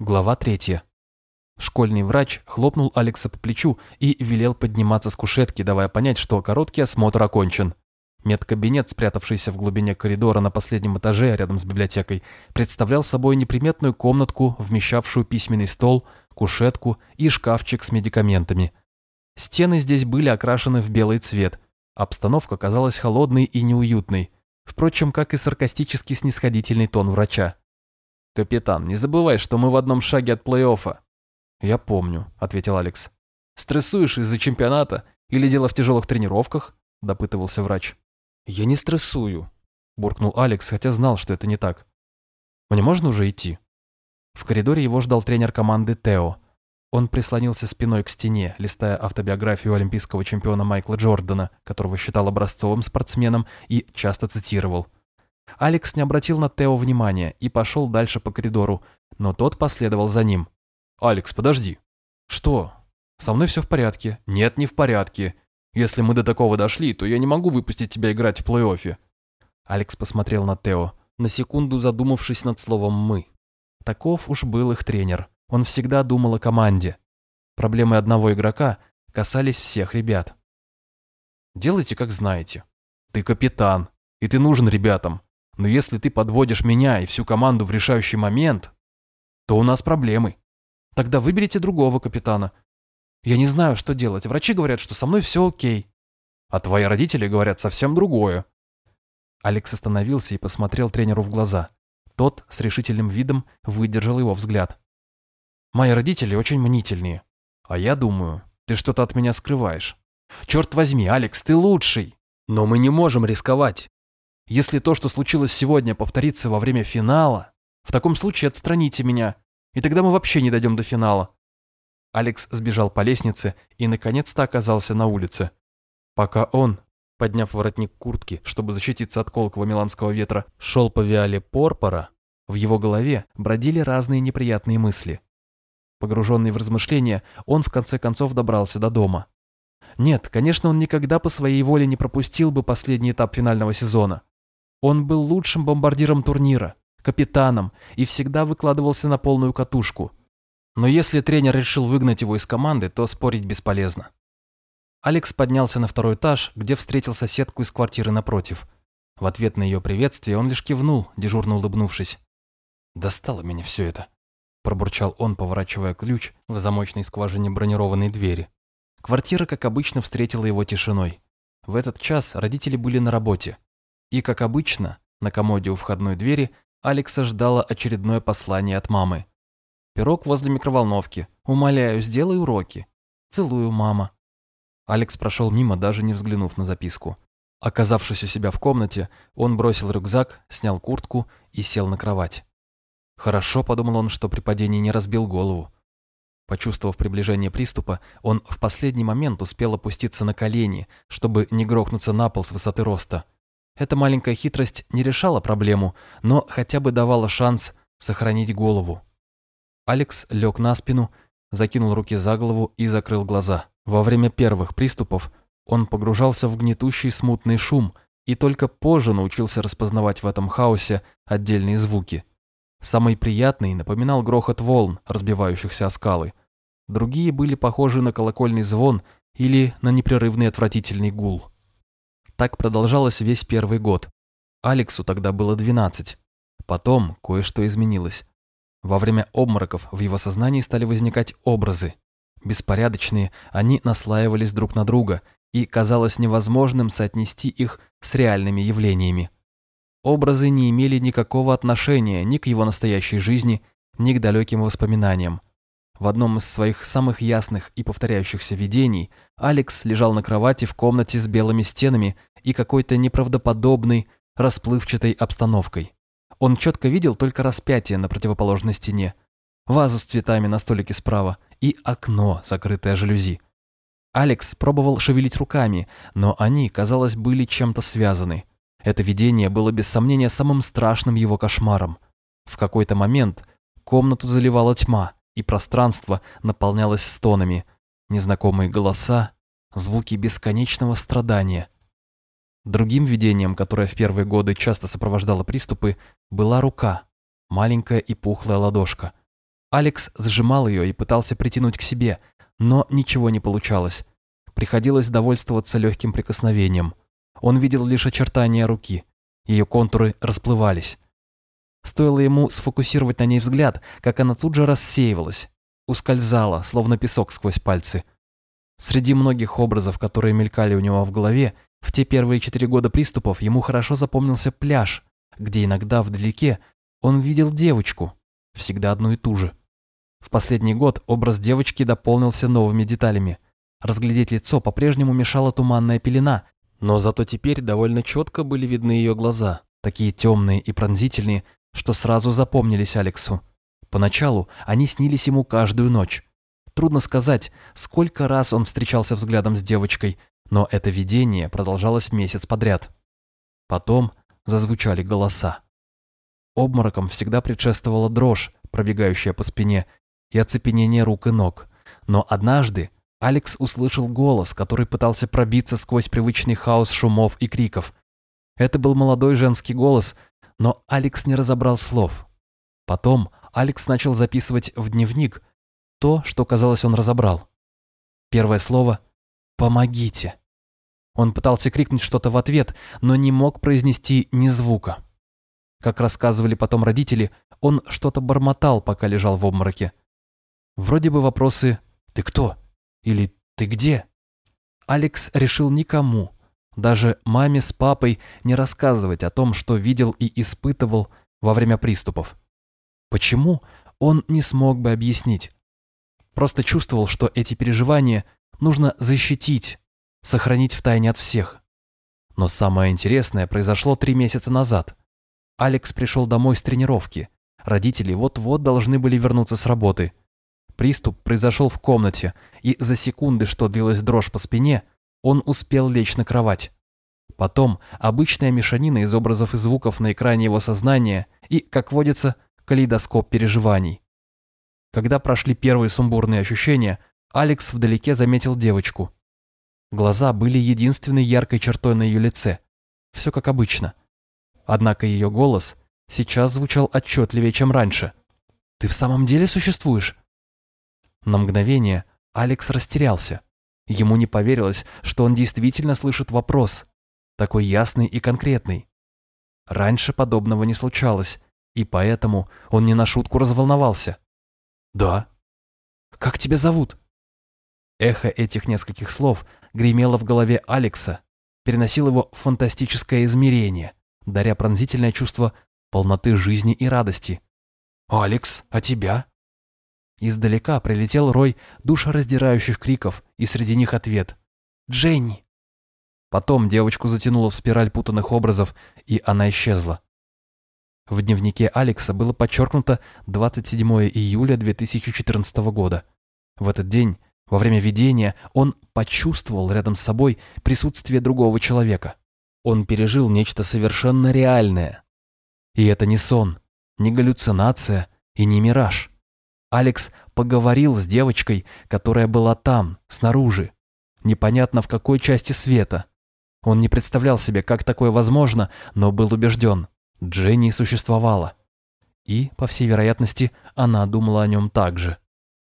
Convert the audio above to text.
Глава третья. Школьный врач хлопнул Алекса по плечу и велел подниматься с кушетки, давая понять, что короткий осмотр окончен. Медкабинет, спрятавшийся в глубине коридора на последнем этаже рядом с библиотекой, представлял собой неприметную комнатку, вмещавшую письменный стол, кушетку и шкафчик с медикаментами. Стены здесь были окрашены в белый цвет. Обстановка казалась холодной и неуютной, впрочем, как и саркастически снисходительный тон врача. «Капитан, не забывай, что мы в одном шаге от плей-оффа». «Я помню», — ответил Алекс. «Стрессуешь из-за чемпионата или дело в тяжелых тренировках?» — допытывался врач. «Я не стрессую», — буркнул Алекс, хотя знал, что это не так. «Мне можно уже идти?» В коридоре его ждал тренер команды Тео. Он прислонился спиной к стене, листая автобиографию олимпийского чемпиона Майкла Джордана, которого считал образцовым спортсменом и часто цитировал – Алекс не обратил на Тео внимания и пошел дальше по коридору, но тот последовал за ним. «Алекс, подожди». «Что? Со мной все в порядке». «Нет, не в порядке. Если мы до такого дошли, то я не могу выпустить тебя играть в плей-оффе». Алекс посмотрел на Тео, на секунду задумавшись над словом «мы». Таков уж был их тренер. Он всегда думал о команде. Проблемы одного игрока касались всех ребят. «Делайте, как знаете. Ты капитан, и ты нужен ребятам. Но если ты подводишь меня и всю команду в решающий момент, то у нас проблемы. Тогда выберите другого капитана. Я не знаю, что делать. Врачи говорят, что со мной все окей. А твои родители говорят совсем другое. Алекс остановился и посмотрел тренеру в глаза. Тот с решительным видом выдержал его взгляд. «Мои родители очень мнительные. А я думаю, ты что-то от меня скрываешь. Черт возьми, Алекс, ты лучший. Но мы не можем рисковать. Если то, что случилось сегодня, повторится во время финала, в таком случае отстраните меня, и тогда мы вообще не дойдем до финала». Алекс сбежал по лестнице и наконец-то оказался на улице. Пока он, подняв воротник куртки, чтобы защититься от колкого миланского ветра, шел по Виале Порпора, в его голове бродили разные неприятные мысли. Погруженный в размышления, он в конце концов добрался до дома. Нет, конечно, он никогда по своей воле не пропустил бы последний этап финального сезона. Он был лучшим бомбардиром турнира, капитаном и всегда выкладывался на полную катушку. Но если тренер решил выгнать его из команды, то спорить бесполезно. Алекс поднялся на второй этаж, где встретил соседку из квартиры напротив. В ответ на ее приветствие он лишь кивнул, дежурно улыбнувшись. «Достало меня все это», – пробурчал он, поворачивая ключ в замочной скважине бронированной двери. Квартира, как обычно, встретила его тишиной. В этот час родители были на работе. И, как обычно, на комоде у входной двери Алекса ждало очередное послание от мамы. «Пирог возле микроволновки. Умоляю, сделай уроки. Целую, мама». Алекс прошел мимо, даже не взглянув на записку. Оказавшись у себя в комнате, он бросил рюкзак, снял куртку и сел на кровать. Хорошо, подумал он, что при падении не разбил голову. Почувствовав приближение приступа, он в последний момент успел опуститься на колени, чтобы не грохнуться на пол с высоты роста. Эта маленькая хитрость не решала проблему, но хотя бы давала шанс сохранить голову. Алекс лег на спину, закинул руки за голову и закрыл глаза. Во время первых приступов он погружался в гнетущий смутный шум и только позже научился распознавать в этом хаосе отдельные звуки. Самый приятный напоминал грохот волн, разбивающихся о скалы. Другие были похожи на колокольный звон или на непрерывный отвратительный гул. Так продолжалось весь первый год. Алексу тогда было 12. Потом кое-что изменилось. Во время обмороков в его сознании стали возникать образы. Беспорядочные, они наслаивались друг на друга, и казалось невозможным соотнести их с реальными явлениями. Образы не имели никакого отношения ни к его настоящей жизни, ни к далеким воспоминаниям. В одном из своих самых ясных и повторяющихся видений Алекс лежал на кровати в комнате с белыми стенами и какой-то неправдоподобной, расплывчатой обстановкой. Он четко видел только распятие на противоположной стене, вазу с цветами на столике справа и окно, закрытое жалюзи. Алекс пробовал шевелить руками, но они, казалось, были чем-то связаны. Это видение было без сомнения самым страшным его кошмаром. В какой-то момент комнату заливала тьма, и пространство наполнялось стонами, незнакомые голоса, звуки бесконечного страдания – Другим видением, которое в первые годы часто сопровождало приступы, была рука, маленькая и пухлая ладошка. Алекс сжимал ее и пытался притянуть к себе, но ничего не получалось. Приходилось довольствоваться легким прикосновением. Он видел лишь очертания руки. Ее контуры расплывались. Стоило ему сфокусировать на ней взгляд, как она тут же рассеивалась, ускользала, словно песок сквозь пальцы. Среди многих образов, которые мелькали у него в голове, в те первые четыре года приступов ему хорошо запомнился пляж, где иногда вдалеке он видел девочку, всегда одну и ту же. В последний год образ девочки дополнился новыми деталями. Разглядеть лицо по-прежнему мешала туманная пелена, но зато теперь довольно четко были видны ее глаза, такие темные и пронзительные, что сразу запомнились Алексу. Поначалу они снились ему каждую ночь. Трудно сказать, сколько раз он встречался взглядом с девочкой, но это видение продолжалось месяц подряд. Потом зазвучали голоса. Обмороком всегда предшествовала дрожь, пробегающая по спине, и оцепенение рук и ног. Но однажды Алекс услышал голос, который пытался пробиться сквозь привычный хаос шумов и криков. Это был молодой женский голос, но Алекс не разобрал слов. Потом Алекс начал записывать в дневник то, что, казалось, он разобрал. Первое слово «Помогите». Он пытался крикнуть что-то в ответ, но не мог произнести ни звука. Как рассказывали потом родители, он что-то бормотал, пока лежал в обмороке. Вроде бы вопросы «Ты кто?» или «Ты где?» Алекс решил никому, даже маме с папой, не рассказывать о том, что видел и испытывал во время приступов. Почему, он не смог бы объяснить. Просто чувствовал, что эти переживания нужно защитить, сохранить в тайне от всех. Но самое интересное произошло три месяца назад. Алекс пришел домой с тренировки. Родители вот-вот должны были вернуться с работы – Приступ произошел в комнате, и за секунды, что длилась дрожь по спине, он успел лечь на кровать. Потом обычная мешанина из образов и звуков на экране его сознания и, как водится, калейдоскоп переживаний. Когда прошли первые сумбурные ощущения, Алекс вдалеке заметил девочку. Глаза были единственной яркой чертой на ее лице. Все как обычно. Однако ее голос сейчас звучал отчетливее, чем раньше. «Ты в самом деле существуешь?» На мгновение Алекс растерялся. Ему не поверилось, что он действительно слышит вопрос, такой ясный и конкретный. Раньше подобного не случалось, и поэтому он не на шутку разволновался. «Да». «Как тебя зовут?» Эхо этих нескольких слов гремело в голове Алекса, переносил его в фантастическое измерение, даря пронзительное чувство полноты жизни и радости. «Алекс, а тебя?» Издалека прилетел рой душераздирающих криков, и среди них ответ «Дженни!». Потом девочку затянуло в спираль путанных образов, и она исчезла. В дневнике Алекса было подчеркнуто 27 июля 2014 года. В этот день, во время видения, он почувствовал рядом с собой присутствие другого человека. Он пережил нечто совершенно реальное. И это не сон, не галлюцинация и не мираж. Алекс поговорил с девочкой, которая была там, снаружи. Непонятно в какой части света. Он не представлял себе, как такое возможно, но был убежден. Дженни существовала. И, по всей вероятности, она думала о нем так же.